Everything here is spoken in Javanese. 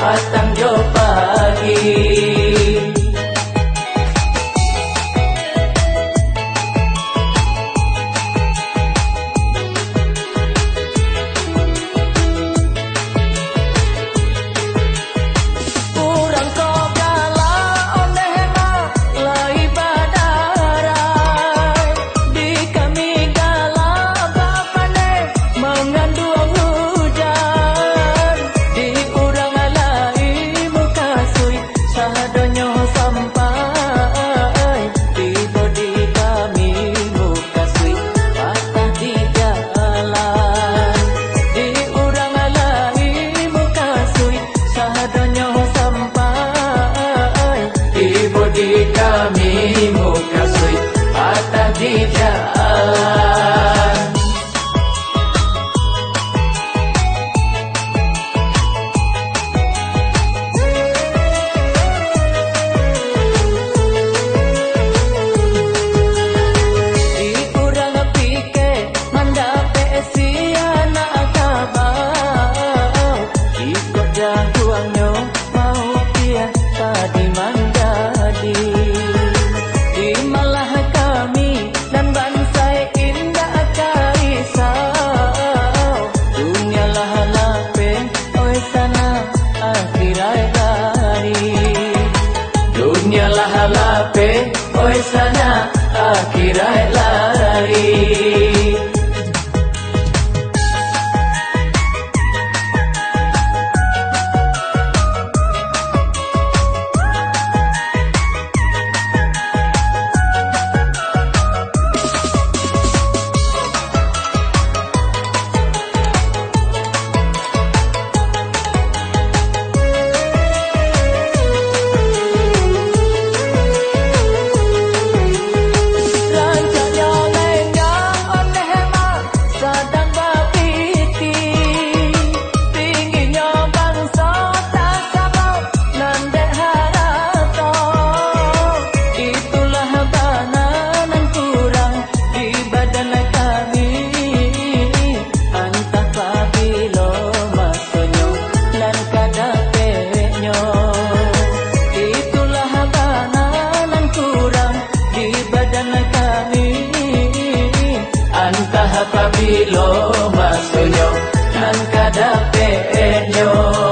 at ang Diyos. love. lape, hoy sana, akira el arari. Yani Antah apabila Mas Tunjuk Nang kadap Tenjuk